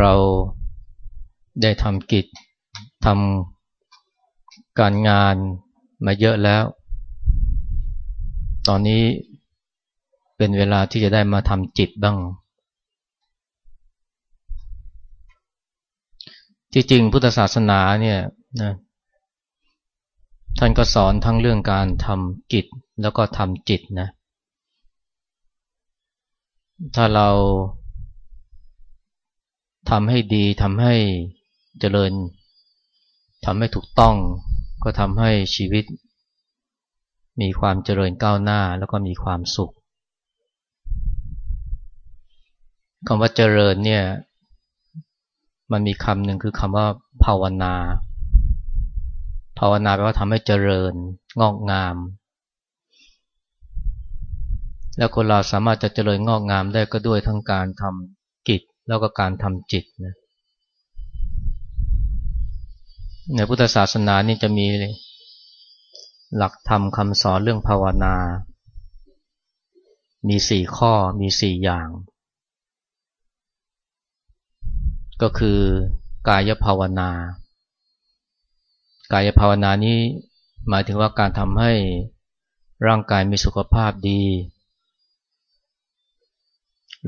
เราได้ทำกิจทำการงานมาเยอะแล้ว ตอนนี้เป็นเวลาที่จะได้มาทำจิตบ้าง ที่จริงพุทธศาสนาเนี่ยนะท่านก็สอนทั้งเรื่องการทำกิจแล้วก็ทำจิตนะ ถ้าเรา ทำให้ดีทำให้เจริญทำให้ถูกต้อง ก็ทำให้ชีวิต มีความเจริญก้าวหน้าแล้วก็มีความสุขคำว่าเจริญเนี่ยมันมีคำหนึ่งคือคำว่าภาวนา ภาวนาแปลว่าทำให้เจริญงอกงาม แล้วคนเราสามารถจะเจริญงอกงามได้ก็ด้วยทั้งการทำ แล้วก็การทำจิตนะในพุทธศาสนานี่จะมีหลักธรรมคำสอนเรื่องภาวนา มีสี่ข้อมีสี่อย่าง ก็คือกายภาวนา กายภาวนานี้หมายถึงว่าการทำให้ร่างกายมีสุขภาพดี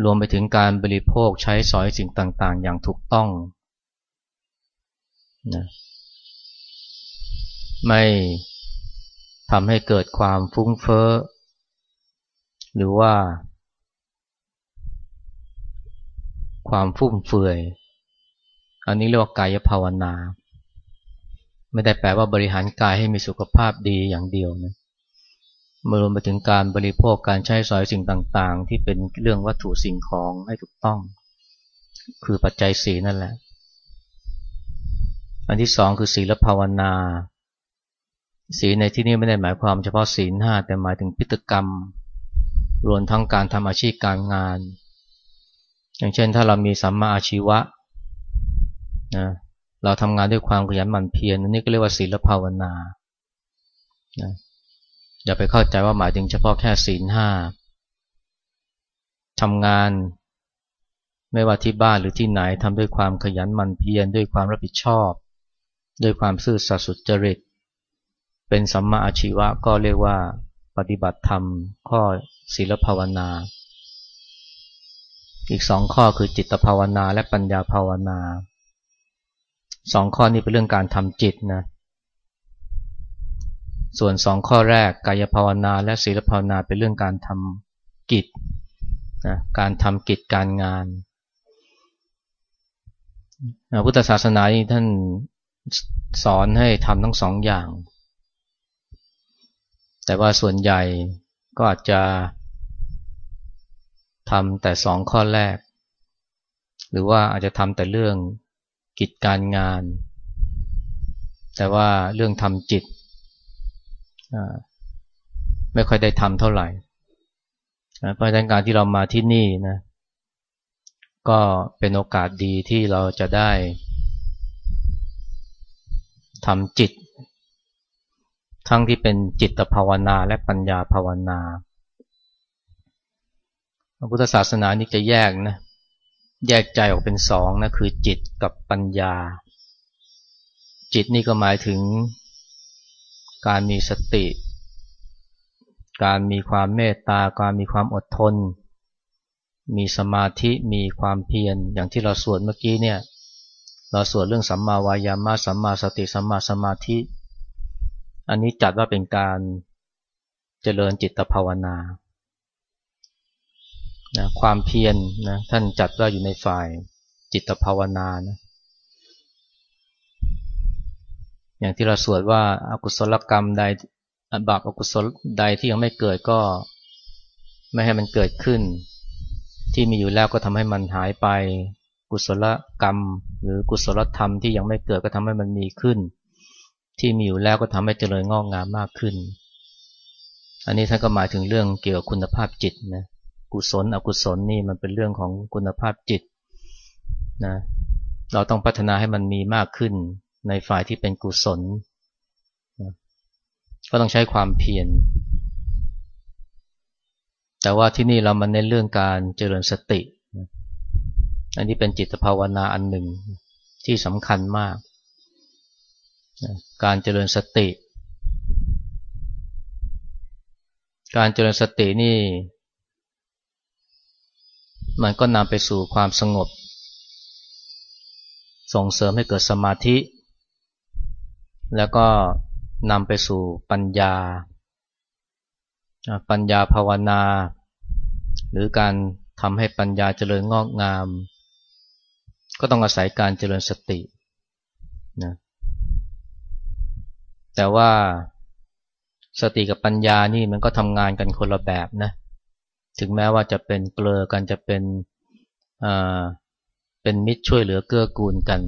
รวมไปถึงการบริโภคใช้สอยสิ่งต่างๆ อย่างถูกต้องนะไม่ทำให้เกิดความฟุ้งเฟ้อ หรือว่า ความฟุ่มเฟือย อันนี้เรียกว่ากายภาวนา ไม่ได้แปลว่าบริหารกายให้มีสุขภาพดีอย่างเดียวนะ มารวมไปถึงการบริโภคการใช้สอยสิ่งต่างๆ ที่เป็นเรื่องวัตถุสิ่งของให้ถูกต้อง คือปัจจัยสีนั่นแหละ อันที่สองคือศีลภาวนา ศีลในที่นี้ไม่ได้หมายความเฉพาะศีลห้าแต่หมายถึงพิตกรรม รวมทั้งการทำอาชีพการงาน อย่างเช่นถ้าเรามีสัมมาอาชีวะนะเราทำงานด้วยความขยันหมั่นเพียรนนี่ก็เรียกว่าศีลภาวนานะ อย่าไปเข้าใจว่าหมายถึงเฉพาะแค่ศีลห้าทำงานไม่ว่าที่บ้านหรือที่ไหนทำด้วยความขยันหมั่นเพียรด้วยความรับผิดชอบ ด้วยความซื่อสัตย์สุจริต เป็นสัมมาอาชีวะก็เรียกว่า ปฏิบัติธรรม ข้อศีลภาวนา อีกสองข้อคือจิตภาวนาและปัญญาภาวนาสองข้อนี้เป็นเรื่องการทำจิตนะ ส่วนสองข้อแรกกายภาวนาและศีลภาวนาเป็นเรื่องการทำกิจนะการทำกิจการงานพุทธศาสนาท่านสอนให้ทำทั้งสองอย่าง แต่ว่าส่วนใหญ่ก็อาจจะทำแต่สองข้อแรก หรือว่าอาจจะทำแต่เรื่องกิจการงาน แต่ว่าเรื่องทำจิต ไม่ค่อยได้ทำเท่าไหร่เพราะฉะนั้นการที่เรามาที่นี่นะก็เป็นโอกาสดีที่เราจะได้ทำจิต ทั้งที่เป็นจิตภาวนาและปัญญาภาวนาพระพุทธศาสนานี่จะแยกนะแยกใจออกเป็นสองนะคือจิตกับปัญญา จิตนี่ก็หมายถึง การมีสติ การมีความเมตตา การมีความอดทน มีสมาธิมีความเพียรอย่างที่เราสวดเมื่อกี้เนี่ยเราสวดเรื่องสัมมาวายามะสัมมาสติสัมมาสมาธิ อันนี้จัดว่าเป็นการเจริญจิตภาวนานะความเพียรนนะท่านจัดว่าอยู่ในฝ่ายจิตภาวนานะ อย่างที่เราสวดว่าอากุศลกรรมใดบาปอกุศลใดที่ยังไม่เกิดก็ ไม่ให้มันเกิดขึ้น ที่มีอยู่แล้วก็ทำให้มันหายไป กุศลกรรม หรือกุศลธรรมที่ยังไม่เกิดก็ทำให้มันมีขึ้น ที่มีอยู่แล้วก็ทำให้เจริญงอกงามมากขึ้น อันนี้ท่านก็หมายถึงเรื่องเกี่ยวกับคุณภาพจิตนะกุศลอกุศลนี่มันเป็นเรื่องของคุณภาพจิตนะเราต้องพัฒนาให้มันมีมากขึ้น ในฝ่ายที่เป็นกุศล ก็ต้องใช้ความเพียร แต่ว่าที่นี่เรามันเน้นเรื่องการเจริญสติ อันนี้เป็นจิตภาวนาอันหนึ่งที่สำคัญมาก การเจริญสติ การเจริญสตินี่ มันก็นำไปสู่ความสงบ ส่งเสริมให้เกิดสมาธิ แล้วก็นำไปสู่ปัญญา ปัญญาภาวนา หรือการทำให้ปัญญาเจริญงอกงาม ก็ต้องอาศัยการเจริญสตินะแต่ว่าสติกับปัญญานี่มันก็ทำงานกันคนละแบบนะ ถึงแม้ว่าจะเป็นเกลือกันจะเป็น เป็นมิตรช่วยเหลือเกื้อกูลกัน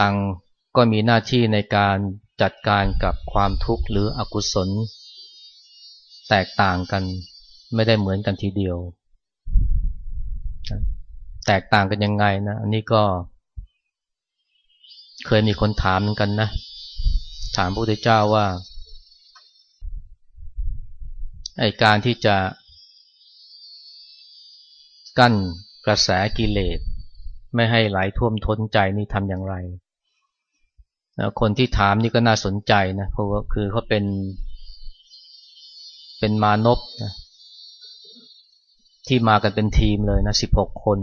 ตังก็มีหน้าที่ในการจัดการกับความทุกข์หรืออกุศล แตกต่างกันไม่ได้เหมือนกันทีเดียว แตกต่างกันยังไงนะอันนี้ก็ เคยมีคนถามเหมือนกันนะ ถามพระพุทธเจ้าว่าไอการที่จะ กั้นกระแสกิเลส ไม่ให้ไหลท่วมท้นใจนี่ทำอย่างไร คนที่ถามนี่ก็น่าสนใจนะเพราะว่าคือเขาเป็น เป็นมานพนะที่มากันเป็นทีมเลยนะสิบหกคน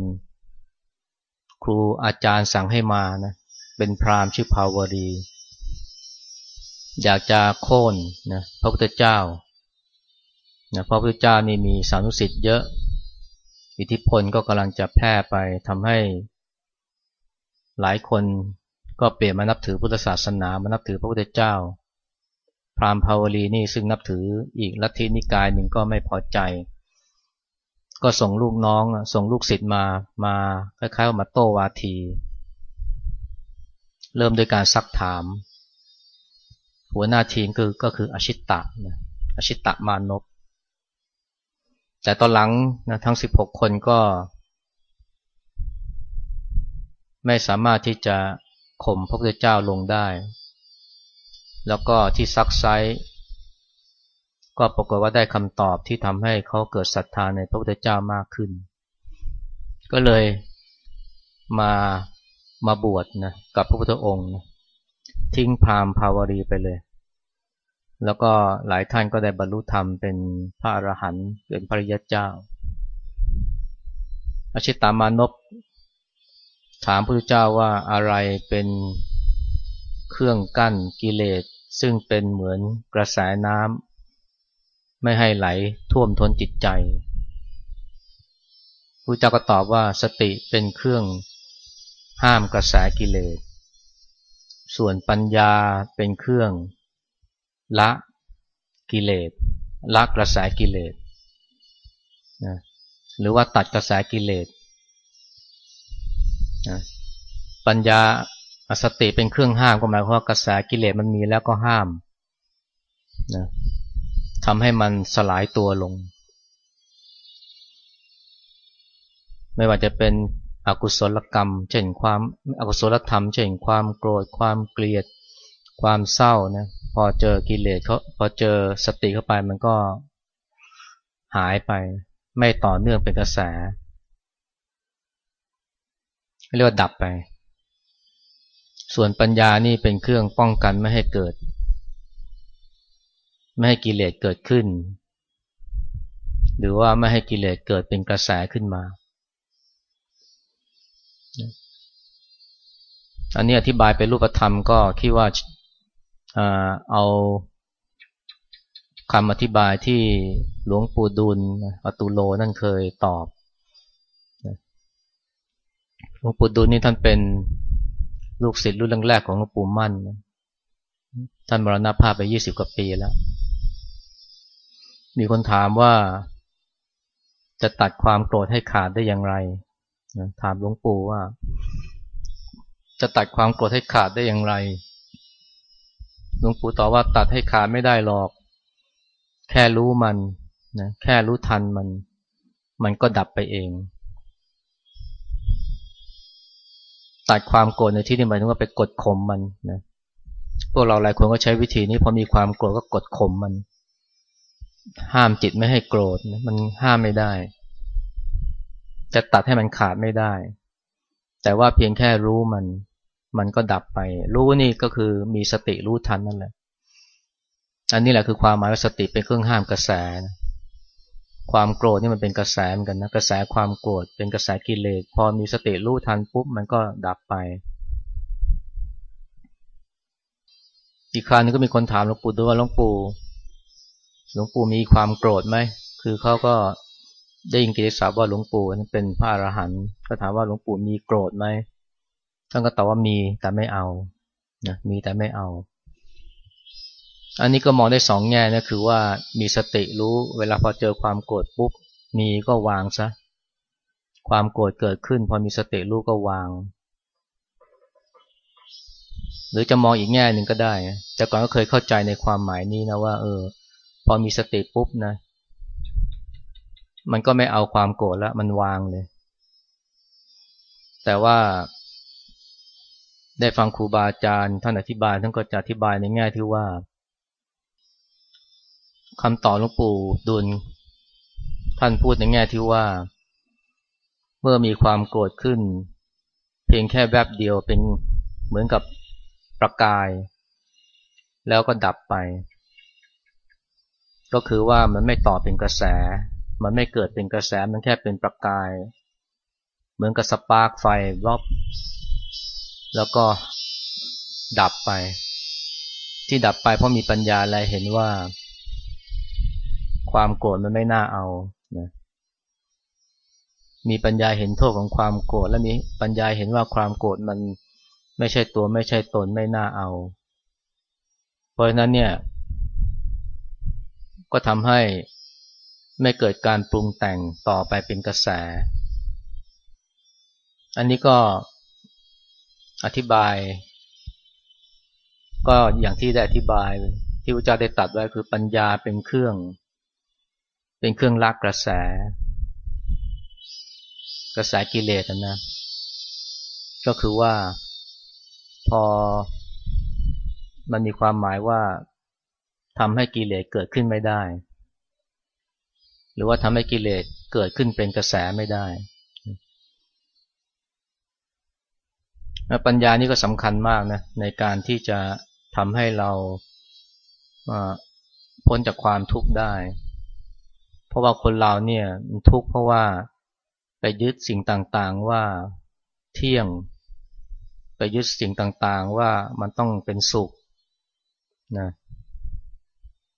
ครูอาจารย์สั่งให้มานะเป็นพรามชื่อภาวดี อยากจะโค่นนะพระพุทธเจ้านะพระพุทธเจ้านี่มีสานุสิทธิ์เยอะ อิทธิพลก็กำลังจะแพร่ไปทำให้หลายคน ก็เปลี่ยนมานับถือพุทธศาสนามานับถือพระพุทธเจ้า พราหมณ์ภาวลีนี่ซึ่งนับถืออีกลัทธินิกายหนึ่งก็ไม่พอใจ ก็ส่งลูกน้องส่งลูกศิษย์มามาคล้ายๆมาโต้วาที เริ่มโดยการซักถาม หัวหน้าทีมคือก็คืออชิตตะนะอชิตตะมานพแต่ตอนหลังนะทั้ง 16 คนก็ ไม่สามารถที่จะ ข่มพระพุทธเจ้าลงได้ แล้วก็ที่ซักไซก็ปรากฏว่าได้คำตอบที่ทำให้เขาเกิดศรัทธาในพระพุทธเจ้ามากขึ้น ก็เลยมามาบวชนะกับพระพุทธองค์นะทิ้งพราหมณ์ภาวรีไปเลย แล้วก็หลายท่านก็ได้บรรลุธรรมเป็นพระอรหันต์เป็นพระริยเจ้าอาชิตามานพ ถามพระพุทธเจ้าว่าอะไรเป็นเครื่องกั้นกิเลสซึ่งเป็นเหมือนกระแสน้ำไม่ให้ไหลท่วมท้นจิตใจพระเจ้าก็ตอบว่าสติเป็นเครื่องห้ามกระแสกิเลส ส่วนปัญญาเป็นเครื่องละกิเลสละกระแสกิเลสนะหรือว่าตัดกระแสกิเลส ปัญญาสติเป็นเครื่องห้ามก็หมายความว่ากระแสกิเลสมันมีแล้วก็ห้ามนะทำให้มันสลายตัวลง ไม่ว่าจะเป็นอกุศลกรรม เช่นความอกุศลธรรม เช่นความโกรธ ความเกลียด ความเศร้านะพอเจอกิเลสเขาพอเจอสติเข้าไปมันก็หายไป ไม่ต่อเนื่องเป็นกระแส เรียกว่าดับไป ส่วนปัญญานี่เป็นเครื่องป้องกันไม่ให้เกิด ไม่ให้กิเลสเกิดขึ้น หรือว่าไม่ให้กิเลสเกิดเป็นกระแสขึ้นมา อันนี้อธิบายเป็นรูปธรรมก็คิดว่าเอาคำอธิบายที่หลวงปู่ดุลอตุโลนั่นเคยตอบ หลวงปู่ดูลนี่ท่านเป็นลูกศิษย์รุ่นแรกๆของหลวงปู่มั่นท่านมรณภาพไปยี่สิบกว่าปีแล้ว มีคนถามว่าจะตัดความโกรธให้ขาดได้อย่างไร ถามหลวงปู่ว่า จะตัดความโกรธให้ขาดได้อย่างไร หลวงปู่ตอบว่าตัดให้ขาดไม่ได้หรอก แค่รู้มันนะแค่รู้ทันมัน มันก็ดับไปเอง ตัดความโกรธในที่นี้หมายถึงว่าไปกดข่มมันนะพวกเราหลายคนก็ใช้วิธีนี้พอมีความโกรธก็กดข่มมัน ห้ามจิตไม่ให้โกรธนะมันห้ามไม่ได้ จะตัดให้มันขาดไม่ได้ แต่ว่าเพียงแค่รู้มัน มันก็ดับไป รู้นี่ก็คือมีสติรู้ทันนั่นแหละ อันนี้แหละคือความหมายว่าสติเป็นเครื่องห้ามกระแสนะ ความโกรธนี่มันเป็นกระแสเหมือนกันนะกระแสความโกรธเป็นกระแสกิเลสพอมีสติรู้ทันปุ๊บมันก็ดับไป อีกครั้งนึงก็มีคนถามหลวงปู่ด้วยว่าหลวงปู่หลวงปู่มีความโกรธไหมคือเขาก็ได้ยินกิติศัพท์ว่าหลวงปู่นั้นเป็นพระอรหันต์ก็ถามว่าหลวงปู่มีโกรธไหมท่านก็ตอบว่ามีแต่ไม่เอานะมีแต่ไม่เอา อันนี้ก็มองได้สองแง่นะคือว่ามีสติรู้เวลาพอเจอความโกรธปุ๊บมีก็วางซะ ความโกรธเกิดขึ้น พอมีสติรู้ก็วาง หรือจะมองอีกแง่หนึ่งก็ได้ แต่ก่อนก็เคยเข้าใจในความหมายนี้นะว่า เออ พอมีสติปุ๊บนะ มันก็ไม่เอาความโกรธแล้วมันวางเลย แต่ว่าได้ฟังครูบาอาจารย์ท่านอธิบายท่านก็จะอธิบายในแง่ที่ว่า คำตอบหลวงปู่ดุล ท่านพูดในแง่ที่ว่า เมื่อมีความโกรธขึ้น เพียงแค่แวบเดียวเป็นเหมือนกับประกาย แล้วก็ดับไป ก็คือว่ามันไม่ต่อเป็นกระแส มันไม่เกิดเป็นกระแสมันแค่เป็นประกาย เหมือนกับสปาร์กไฟรอบแล้วก็ดับไป ที่ดับไปเพราะมีปัญญาอะไรเห็นว่า ความโกรธมันไม่น่าเอานะมีปัญญาเห็นโทษของความโกรธและมีปัญญาเห็นว่าความโกรธมันไม่ใช่ตัวไม่ใช่ตนไม่น่าเอา เพราะฉะนั้นเนี่ย ก็ทำให้ไม่เกิดการปรุงแต่งต่อไปเป็นกระแส อันนี้ก็อธิบาย ก็อย่างที่ได้อธิบายที่พระเจ้าได้ตัดไว้คือปัญญาเป็นเครื่อง เป็นเครื่องลากกระแส กระแสกิเลสนะ ก็คือว่าพอมันมีความหมายว่าทำให้กิเลสเกิดขึ้นไม่ได้ หรือว่าทำให้กิเลสเกิดขึ้นเป็นกระแสไม่ได้ปัญญานี่ก็สำคัญมากนะในการที่จะทำให้เราพ้นจากความทุกข์ได้ เพราะว่าคนเราเนี่ยทุกข์เพราะว่าไปยึดสิ่งต่างๆว่าเที่ยง ไปยึดสิ่งต่างๆว่ามันต้องเป็นสุขนะ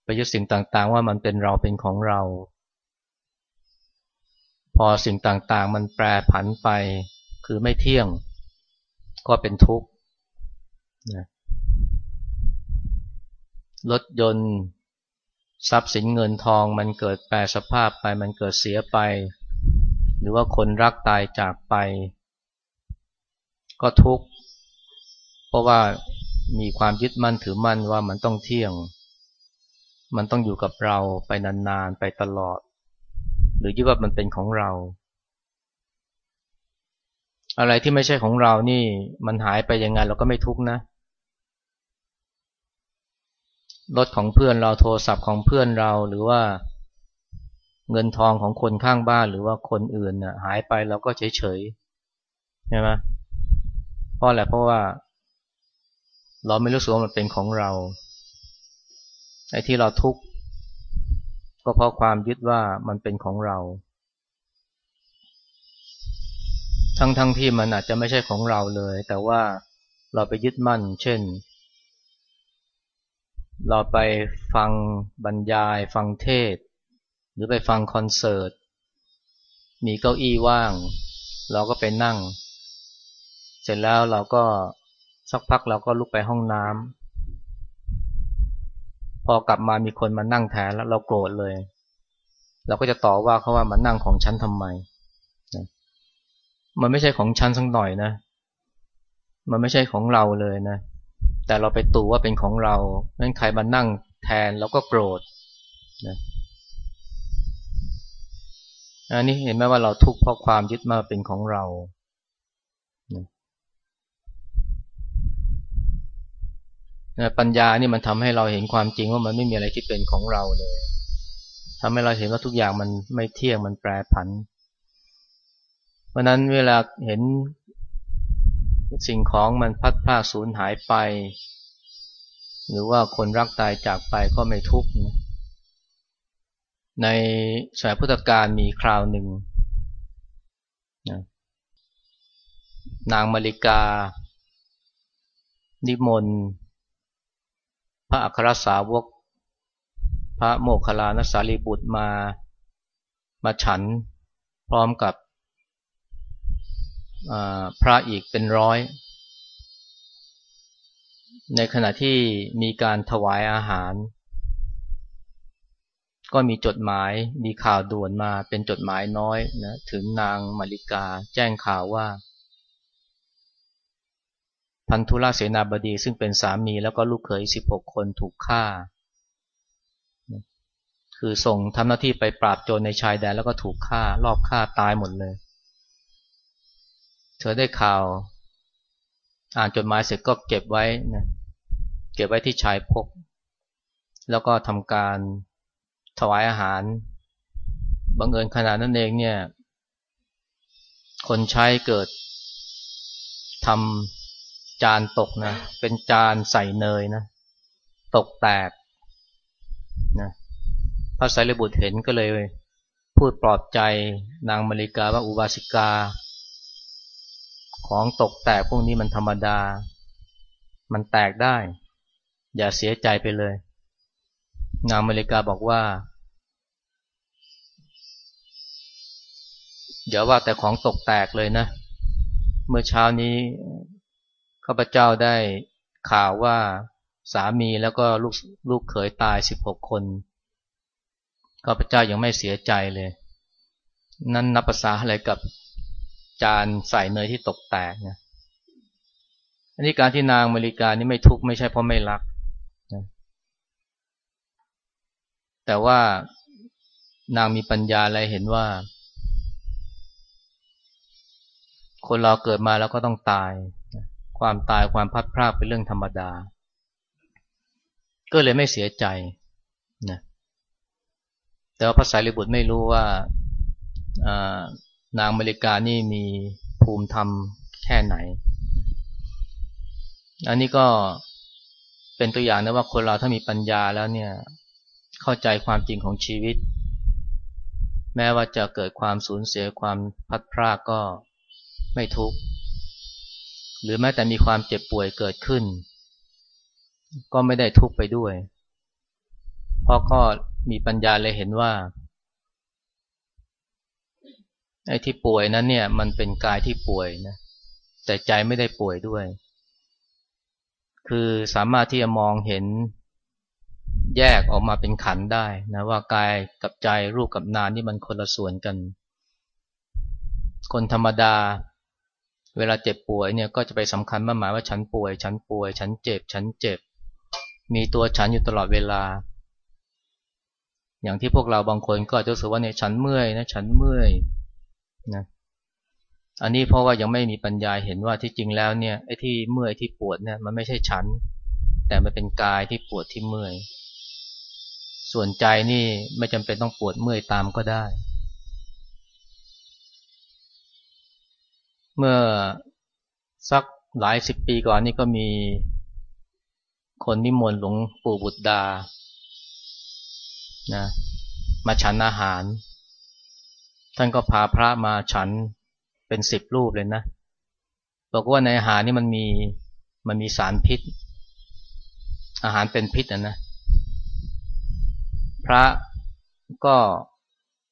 ไปยึดสิ่งต่างๆว่ามันเป็นเราเป็นของเรา พอสิ่งต่างๆ มันแปรผันไปคือไม่เที่ยง ก็เป็นทุกข์นะรถยนต์ ทรัพย์สินเงินทองมันเกิดแปรสภาพไปมันเกิดเสียไป หรือว่าคนรักตายจากไป ก็ทุกข์เพราะว่ามีความยึดมั่นถือมั่นว่ามันต้องเที่ยง มันต้องอยู่กับเราไปนานๆไปตลอด หรือยึดว่ามันเป็นของเรา อะไรที่ไม่ใช่ของเรานี่มันหายไปยังไงเราก็ไม่ทุกข์นะเรถของเพื่อนเราโทรศัพท์ของเพื่อนเราหรือว่าเงินทองของคนข้างบ้านหรือว่าคนอื่นน่ะหายไปเราก็เฉยเฉยใช่ไหมเพราะอะไรเพราะว่า เราไม่รู้สึกว่ามันเป็นของเราไอ้ที่เราทุกข์ก็เพราะความยึดว่ามันเป็นของเรา ทั้งทั้งที่มันอาจจะไม่ใช่ของเราเลย แต่ว่าเราไปยึดมั่น เช่น เราไปฟังบรรยายฟังเทศ หรือไปฟังคอนเสิร์ต มีเก้าอี้ว่าง เราก็ไปนั่ง เสร็จแล้วเราก็สักพักเราก็ลุกไปห้องน้ำพอกลับมามีคนมานั่งแทนแล้วเราโกรธเลย เราก็จะต่อว่าเขาว่ามานั่งของฉันทำไมมันไม่ใช่ของฉันสักหน่อยนะ มันไม่ใช่ของเราเลยนะ แต่เราไปตู่ว่าเป็นของเรางั้นใครมานั่งแทนเราก็โกรธนะอันนี้เห็นไหมว่าเราทุกข์เพราะความยึดมาเป็นของเราปัญญานี่มันทำให้เราเห็นความจริงว่ามันไม่มีอะไรที่เป็นของเราเลยทำให้เราเห็นว่าทุกอย่างมันไม่เที่ยงมันแปรผัน เพราะนั้นเวลาเห็น สิ่งของมันพัดพลาดสูญหายไป หรือว่าคนรักตายจากไปก็ไม่ทุกข์นะในสมัยพุทธกาลมีคราวหนึ่งนะนางมาริกา นิมนต์พระอัครสาวก พระโมคคัลลานสารีบุตรมา มาฉันพร้อมกับ พระอีกเป็นร้อย ในขณะที่มีการถวายอาหาร ก็มีจดหมายมีข่าวด่วนมาเป็นจดหมายน้อยนะถึงนางมาริกาแจ้งข่าวว่า พันธุราเสนาบดีซึ่งเป็นสามีแล้วก็ลูกเขย 16 คนถูกฆ่า คือส่งทำหน้าที่ไปปราบโจรในชายแดนแล้วก็ถูกฆ่ารอบฆ่าตายหมดเลย เธอได้ข่าว อ่านจดหมายเสร็จก็เก็บไว้นะเก็บไว้ที่ชายพก แล้วก็ทำการถวายอาหารบังเอิญขนาดนั้นเองเนี่ย คนใช้เกิดทำจานตกนะ เป็นจานใส่เนยนะ ตกแตกนะพระไสรีบุตรเห็นก็เลยพูดปลอบใจนางมาริกาว่าอุบาสิกา ของตกแตกพวกนี้มันธรรมดา มันแตกได้ อย่าเสียใจไปเลยนางอเมริกาบอกว่าอย่าว่าแต่ของตกแตกเลยนะ เมื่อเช้านี้ข้าพเจ้าได้ข่าวว่าสามีแล้วก็ลูกลูกเขยตายสิบหกคนข้าพเจ้ายังไม่เสียใจเลย นั่นนับภาษาอะไรกับ จานใส่เนยที่ตกแตกนะอันนี้การที่นางอเมริกานี่ไม่ทุกข์ไม่ใช่เพราะไม่รักนะแต่ว่านางมีปัญญาอะไรเห็นว่า คนเราเกิดมาแล้วก็ต้องตาย ความตายความพัดพรากเป็นเรื่องธรรมดา ก็เลยไม่เสียใจนะแต่ว่าพระสายรีบุตรไม่รู้ว่า นางมริกานี่มีภูมิธรรมแค่ไหน อันนี้ก็เป็นตัวอย่างนะว่าคนเราถ้ามีปัญญาแล้วเนี่ย เข้าใจความจริงของชีวิต แม้ว่าจะเกิดความสูญเสียความพัดพรากก็ไม่ทุกข์หรือแม้แต่มีความเจ็บป่วยเกิดขึ้น ก็ไม่ได้ทุกข์ไปด้วย เพราะก็มีปัญญาเลยเห็นว่า ไอ้ที่ป่วยนั้นเนี่ย มันเป็นกายที่ป่วยนะแต่ใจไม่ได้ป่วยด้วย คือสามารถที่จะมองเห็นแยกออกมาเป็นขันได้นะว่ากายกับใจรูปกับนามนี่มันคนละส่วนกัน คนธรรมดา เวลาเจ็บป่วยเนี่ยก็จะไปสำคัญมาหมายว่าฉันป่วย ฉันป่วย ฉันเจ็บ ฉันเจ็บ มีตัวฉันอยู่ตลอดเวลา อย่างที่พวกเราบางคนก็จะรู้สึกว่าเนี่ยฉันเมื่อยนะฉันเมื่อย นะอันนี้เพราะว่ายังไม่มีปัญญาเห็นว่าที่จริงแล้วเนี่ยไอ้ที่เมื่อยที่ปวดเนี่ยมันไม่ใช่ฉัน แต่มันเป็นกายที่ปวดที่เมื่อย ส่วนใจนี่ไม่จำเป็นต้องปวดเมื่อยตามก็ได้ เมื่อสักหลายสิบปีก่อนนี่ก็มีคนนิมนต์หลวงปู่บุตรดานะมาฉันอาหาร ท่านก็พาพระมาฉันเป็นสิบรูปเลยนะ บอกว่าในอาหารนี่มันมีมันมีสารพิษ อาหารเป็นพิษนะนะ พระก็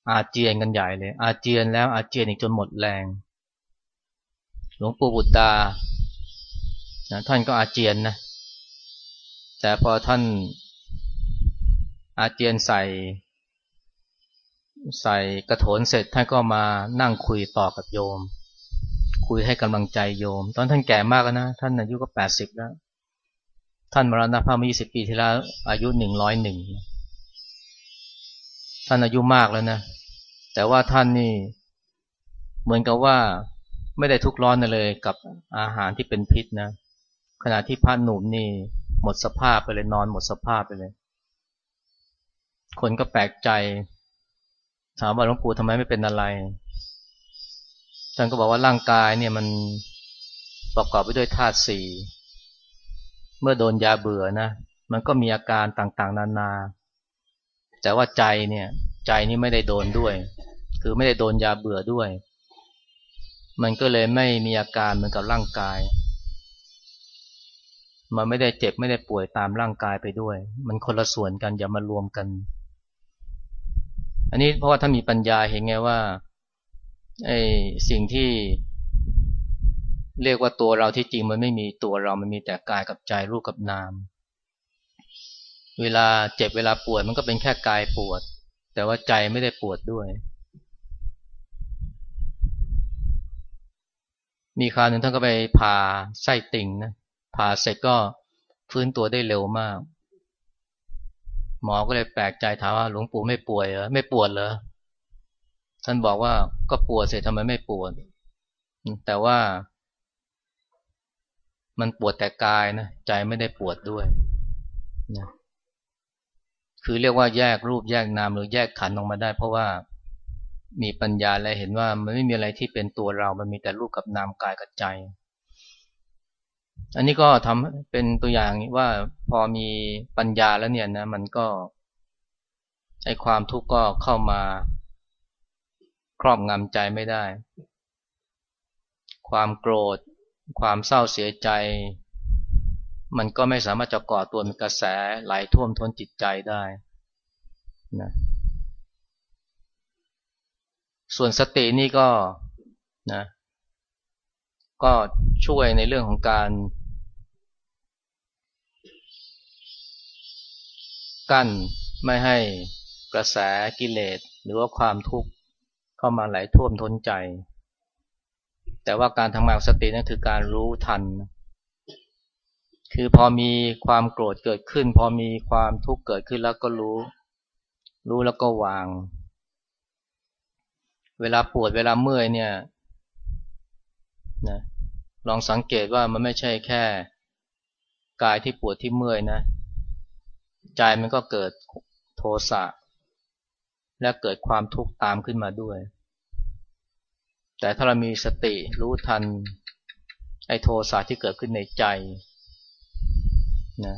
อาเจียนกันใหญ่เลย อาเจียนแล้วอาเจียนอีกจนหมดแรง หลวงปู่บุตรานะท่านก็อาเจียนนะ แต่พอท่านอาเจียนใส่ ใส่กระโถนเสร็จท่านก็มานั่งคุยต่อกับโยม คุยให้กำลังใจโยม ตอนท่านแก่มากนะ ท่านอายุก็แปดสิบแล้ว ท่านมรณภาพมื่อยี่สิบปีที่แล้วอายุหนึ่งร้อยหนึ่งท่านอายุมากแล้วนะ แต่ว่าท่านนี่เหมือนกับว่าไม่ได้ทุกร้อนเลยกับอาหารที่เป็นพิษนะ ขณะที่พระหนุ่มนี่หมดสภาพไปเลยนอนหมดสภาพไปเลย คนก็แปลกใจ ถามว่าหลวงปู่ทำไมไม่เป็นอะไร ท่านก็บอกว่าร่างกายเนี่ยมันประกอบไปด้วยธาตุสี่ เมื่อโดนยาเบื่อนะ มันก็มีอาการต่างๆ นานา แต่ว่าใจเนี่ย ใจนี่ไม่ได้โดนด้วย คือไม่ได้โดนยาเบื่อด้วย มันก็เลยไม่มีอาการเหมือนกับร่างกาย มันไม่ได้เจ็บไม่ได้ป่วยตามร่างกายไปด้วย มันคนละส่วนกันอย่ามารวมกัน อันนี้เพราะว่าถ้ามีปัญญาเห็นไงว่าไอ้สิ่งที่เรียกว่าตัวเราที่จริงมันไม่มีตัวเรา มันมีแต่กายกับใจรูปกับนาม เวลาเจ็บเวลาปวดมันก็เป็นแค่กายปวด แต่ว่าใจไม่ได้ปวดด้วย มีคราวหนึ่งท่านก็ไปผ่าไส้ติ่งนะผ่าเสร็จก็ฟื้นตัวได้เร็วมาก หมอก็เลยแปลกใจถามว่าหลวงปู่ไม่ป่วยเหรอไม่ปวดเหรอท่านบอกว่าก็ปวดเสร็จทำไมไม่ปวดแต่ว่า มันปวดแต่กายนะใจไม่ได้ปวดด้วยนะคือเรียกว่าแยกรูปแยกนามหรือแยกขันออกมาได้ เพราะว่ามีปัญญาและเห็นว่ามันไม่มีอะไรที่เป็นตัวเรา มันมีแต่รูปกับนามกายกับใจ อันนี้ก็ทำเป็นตัวอย่างว่า พอมีปัญญาแล้วเนี่ยนะมันก็ไอความทุกข์ก็เข้ามาครอบงำใจไม่ได้ ความโกรธ ความเศร้าเสียใจ มันก็ไม่สามารถจะก่อตัวเป็นกระแสไหลท่วมท้นจิตใจได้นะส่วนสตินี่ก็นะก็ช่วยในเรื่องของการ กั้นไม่ให้กระแสกิเลสหรือว่าความทุกข์เข้ามาไหลท่วมท้นใจ แต่ว่าการทำงานสตินั่นคือการรู้ทัน คือพอมีความโกรธเกิดขึ้น พอมีความทุกข์เกิดขึ้นแล้วก็รู้ รู้แล้วก็วาง เวลาปวดเวลาเมื่อยเนี่ยนะลองสังเกตว่ามันไม่ใช่แค่ กายที่ปวดที่เมื่อยนะ ใจมันก็เกิดโทสะและเกิดความทุกข์ตามขึ้นมาด้วย แต่ถ้าเรามีสติรู้ทันไอ้โทสะที่เกิดขึ้นในใจนะ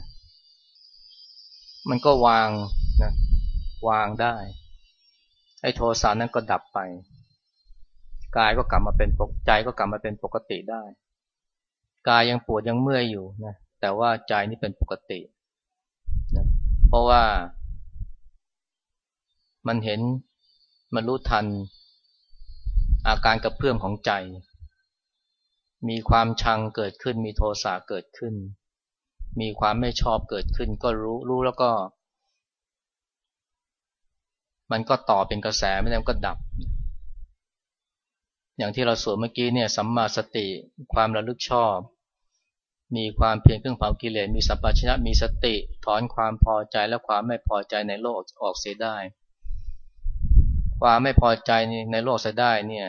มันก็วางนะวางได้ ไอ้โทสะนั้นก็ดับไป กายก็กลับมาเป็นปกใจก็กลับมาเป็นปกติได้ กายยังปวดยังเมื่อยอยู่นะแต่ว่าใจนี่เป็นปกตินะ เพราะว่า มันเห็นมันรู้ทัน อาการกระเพื่อมของใจ มีความชังเกิดขึ้น มีโทสะเกิดขึ้น มีความไม่ชอบเกิดขึ้น ก็รู้รู้แล้วก็ มันก็ต่อเป็นกระแสไม่ได้ก็ดับ อย่างที่เราสวดเมื่อกี้เนี่ยสัมมาสติความระลึกชอบ มีความเพียรเครื่องเผากิเลสมีสัพพชนะมีสติ ถอนความพอใจและความไม่พอใจในโลกออกเสียได้ ความไม่พอใจในโลกเสียได้เนี่ย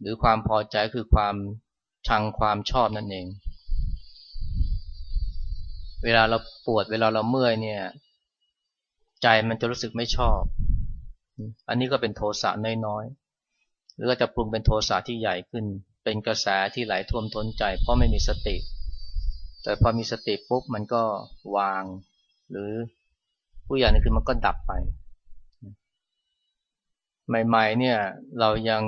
หรือความพอใจคือความชังความชอบนั่นเอง เวลาเราปวดเวลาเราเมื่อยเนี่ย ใจมันจะรู้สึกไม่ชอบ อันนี้ก็เป็นโทสะน้อยๆหรือก็จะปรุงเป็นโทสะที่ใหญ่ขึ้น เป็นกระแสที่ไหลท่วมท้นใจ เพราะไม่มีสติ แต่พอมีสติปุ๊บมันก็วาง หรือผู้อย่างนี้คือมันก็ดับไป ใหม่ๆเนี่ยเรายัง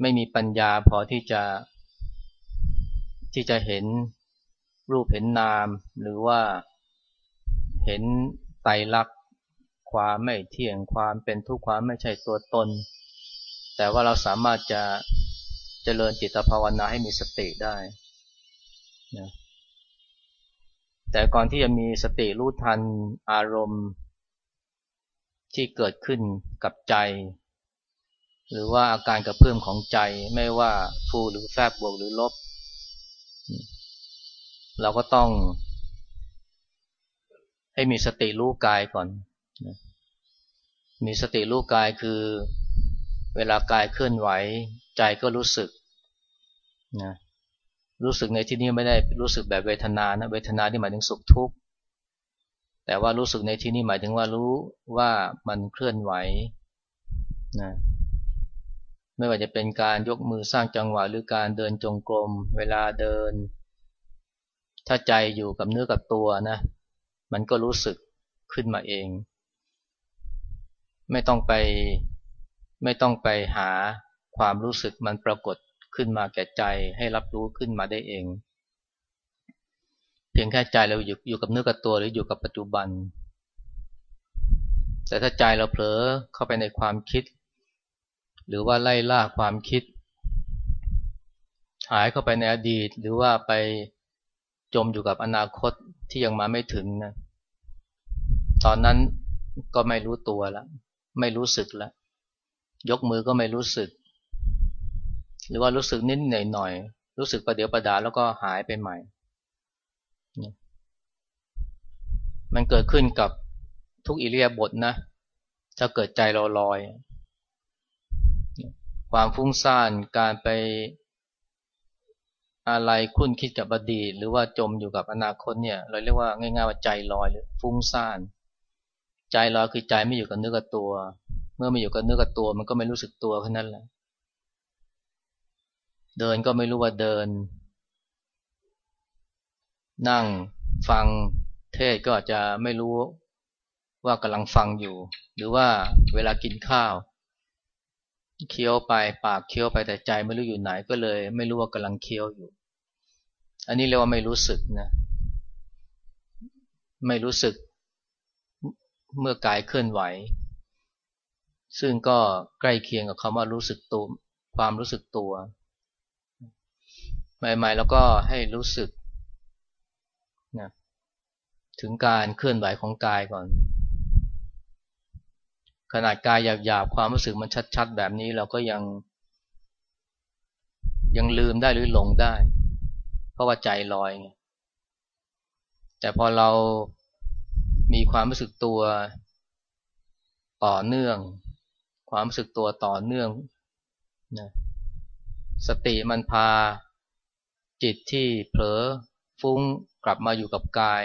ไม่มีปัญญาพอที่จะที่จะเห็นรูปเห็นนาม หรือว่าเห็นไตรลักษณ์ความไม่เที่ยงความเป็นทุกข์ความไม่ใช่ตัวตน แต่ว่าเราสามารถจะจะเจริญจิตภาวนาให้มีสติได้ นะแต่ก่อนที่จะมีสติรู้ทันอารมณ์ที่เกิดขึ้นกับใจ หรือว่าอาการกระเพื่อมของใจไม่ว่าฟูหรือแฟบบวกหรือลบ เราก็ต้อง ให้มีสติรู้กายก่อน มีสติรู้กายคือ เวลากายเคลื่อนไหว ใจก็รู้สึกนะ รู้สึกในที่นี้ไม่ได้รู้สึกแบบเวทนานะเวทนาที่หมายถึงสุขทุกข์แต่ว่ารู้สึกในที่นี้หมายถึงว่ารู้ว่ามันเคลื่อนไหวนะไม่ว่าจะเป็นการยกมือสร้างจังหวะหรือการเดินจงกรม เวลาเดิน ถ้าใจอยู่กับเนื้อกับตัวนะ มันก็รู้สึกขึ้นมาเอง ไม่ต้องไปไม่ต้องไปหาความรู้สึกมันปรากฏ ขึ้นมาแก่ใจให้รับรู้ขึ้นมาได้เอง เพียงแค่ใจเราอยู่อยู่กับเนื้อกับตัวหรืออยู่กับปัจจุบัน แต่ถ้าใจเราเผลอเข้าไปในความคิด หรือว่าไล่ล่าความคิด หายเข้าไปในอดีตหรือว่าไปจมอยู่กับอนาคตที่ยังมาไม่ถึงนะตอนนั้นก็ไม่รู้ตัวแล้วไม่รู้สึกแล้วยกมือก็ไม่รู้สึก หรือว่ารู้สึกนิดหน่อยหน่อยรู้สึกประเดี๋ยวประดาแล้วก็หายไปใหม่ มันเกิดขึ้นกับทุกอิเลียบทนะถ้าเกิดใจเราลอย ความฟุ้งซ่านการไปอะไรคุ้นคิดกับอดีตหรือว่าจมอยู่กับอนาคตเนี่ย เราเรียกว่าง่ายๆว่าใจลอยหรือฟุ้งซ่าน ใจลอยคือใจไม่อยู่กับเนื้อกับตัว เมื่อไมาอยู่กับเนื้อกับตัว มันก็ไม่รู้สึกตัวแค่นั้นแหละ เดินก็ไม่รู้ว่าเดิน นั่งฟังเทศก็อาจจะไม่รู้ว่ากำลังฟังอยู่ หรือว่าเวลากินข้าว เคี้ยวไปปากเคี้ยวไปแต่ใจไม่รู้อยู่ไหนก็เลย ไม่รู้ว่ากำลังเคี้ยวอยู่ อันนี้เรียกว่าไม่รู้สึกนะ ไม่รู้สึกเมื่อกายเคลื่อนไหว ซึ่งก็ใกล้เคียงกับคำว่ารู้สึกตัวความรู้สึกตัว ใหม่ๆ แล้วก็ให้รู้สึกนะถึงการเคลื่อนไหวของกายก่อน ขนาดกายหยาบๆ ความรู้สึกมันชัดๆ แบบนี้เราก็ยัง ยังลืมได้หรือหลงได้ เพราะว่าใจลอยไงแต่พอเรามีความรู้สึกตัวต่อเนื่อง ความรู้สึกตัวต่อเนื่องนะสติมันพา จิตที่เผลอฟุ้งกลับมาอยู่กับกาย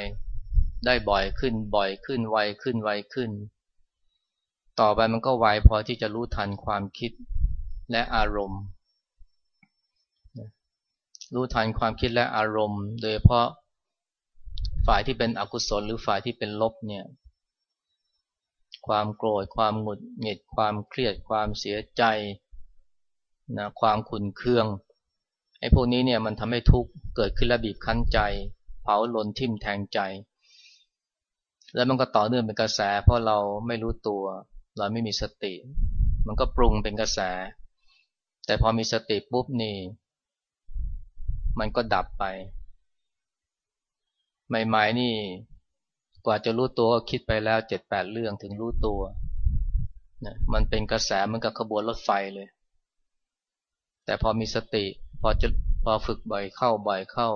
ได้บ่อยขึ้นบ่อยขึ้นไวขึ้นไวขึ้น ต่อไปมันก็ไวพอที่จะรู้ทันความคิดและอารมณ์ รู้ทันความคิดและอารมณ์ โดยเพราะฝ่ายที่เป็นอกุศลหรือฝ่ายที่เป็นลบเนี่ยความโกรธความหงุดหงิดความเครียดความเสียใจนะความขุนเคือง อ้พวกนี้เนี่ยมันทำให้ทุกข์เกิดขึ้นและบีบคั้นใจ เผาลนทิ่มแทงใจ แล้วมันก็ต่อเนื่องเป็นกระแส เพราะเราไม่รู้ตัว เราไม่มีสติ มันก็ปรุงเป็นกระแส แต่พอมีสติปุ๊บนี่ มันก็ดับไป ใหม่ๆนี่กว่าจะรู้ตัวก็คิดไปแล้วเจ็ดแปดเรื่องถึงรู้ตัวนะมันเป็นกระแสมือนกับขบวนรถไฟเลย แต่พอมีสติ อจะพอฝึกบ่อยเข้าบ่อยเข้า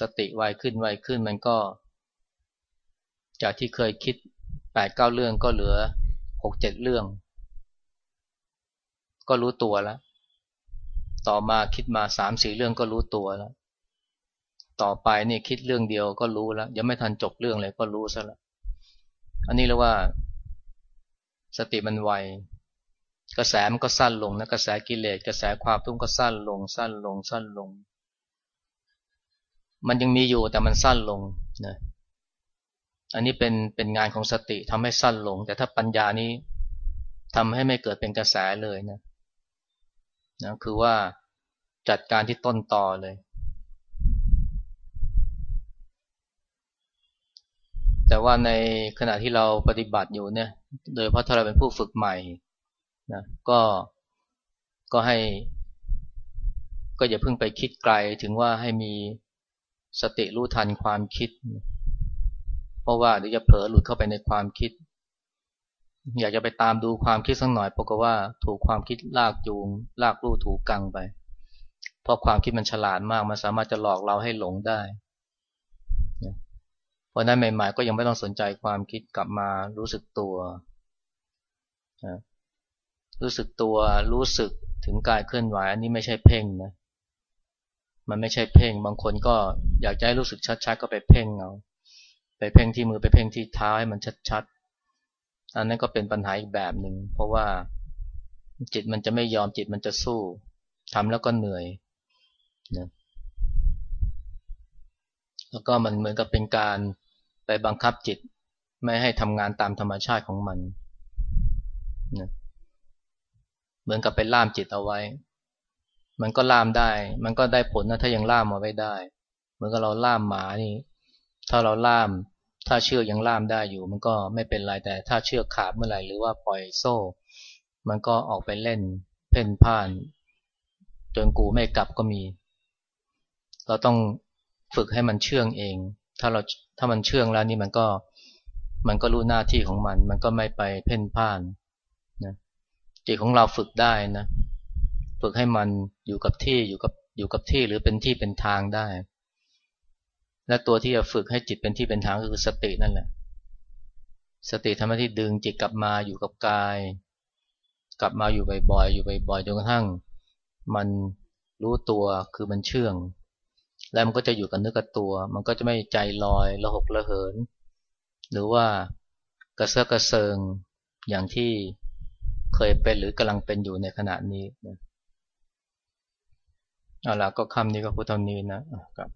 สติไวขึ้นไวขึ้นมันก็ จากที่เคยคิดแปดเก้าเรื่องก็เหลือหกเจ็ดเรื่อง ก็รู้ตัวแล้ว ต่อมาคิดมาสามสี่เรื่องก็รู้ตัวแล้ว ต่อไปนี่คิดเรื่องเดียวก็รู้แล้วยังไม่ทันจบเรื่องเลยก็รู้ซะแล้วอันนี้เรียกว่า สติมันไว กระแสมันก็สั้นลงนะกระแสกิเลสกระแสความทุกข์ก็สั้นลง สั้นลง สั้นลง มันยังมีอยู่แต่มันสั้นลงนะอันนี้เป็นเป็นงานของสติทำให้สั้นลง แต่ถ้าปัญญานี้ทำให้ไม่เกิดเป็นกระแสเลยนะนะคือว่าจัดการที่ต้นต่อเลย แต่ว่าในขณะที่เราปฏิบัติอยู่เนี่ย โดยเพราะถ้าเราเป็นผู้ฝึกใหม่ นะก็ก็ให้ ก็อย่าเพิ่งไปคิดไกลถึงว่าให้มีสติรู้ทันความคิด เพราะว่าเดี๋ยวจะเผลอหลุดเข้าไปในความคิด อยากจะไปตามดูความคิดสักหน่อยปรากฏว่าถูกความคิดลากจูง ลากลู่ถูกกังไป เพราะความคิดมันฉลาดมาก มันสามารถจะหลอกเราให้หลงได้ราะนั้นใหม่ๆก็ยังไม่ต้องสนใจความคิดกลับมารู้สึกตัว รู้สึกตัวรู้สึกถึงกายเคลื่อนไหวอันนี้ไม่ใช่เพ่งนะมันไม่ใช่เพ่ง บางคนก็อยากจะให้รู้สึกชัดๆ ก็ไปเพ่งเอาไปเพ่งที่มือไปเพ่งที่เท้าให้มันชัดๆ อันนั้นก็เป็นปัญหาอีกแบบหนึ่งเพราะว่าจิตมันจะไม่ยอมจิตมันจะสู้ทำแล้วก็เหนื่อยนะแล้วก็มันเหมือนกับเป็นการไปบังคับจิต ไม่ให้ทำงานตามธรรมชาติของมันนะ เหมือนกับไปล่ามจิตเอาไว้ มันก็ล่ามได้ มันก็ได้ผลนะถ้ายังล่ามมาไว้ได้ เหมือนกับเราล่ามหมานี่ ถ้าเราล่าม ถ้าเชือกยังล่ามได้อยู่ มันก็ไม่เป็นไรแต่ ถ้าเชือกขาดเมื่อไหร่หรือว่าปล่อยโซ่ มันก็ออกไปเล่น เพ่นพ่าน จนกูไม่กลับก็มี เราต้องฝึกให้มันเชื่องเอง ถ้าเราถ้ามันเชื่องแล้วนี่มันก็ มันก็รู้หน้าที่ของมัน มันก็ไม่ไปเพ่นพ่าน จิตของเราฝึกได้นะ ฝึกให้มันอยู่กับที่อยู่กับอยู่กับที่หรือเป็นที่เป็นทางได้ และตัวที่จะฝึกให้จิตเป็นที่เป็นทางก็คือสตินั่นแหละ สติทำหน้าที่ดึงจิตกลับมาอยู่กับกาย กลับมาอยู่บ่อยๆอยู่บ่อยๆจนกระทั่ง มันรู้ตัวคือมันเชื่อง แล้วมันก็จะอยู่กับเนื้อกับตัว มันก็จะไม่ใจลอยระหกระเหิน หรือว่ากระเซาะกระเซิงอย่างที่ เคยเป็นหรือกำลังเป็นอยู่ในขณะนี้นะเอาละก็คำนี้ก็พูดเท่านี้นะครับ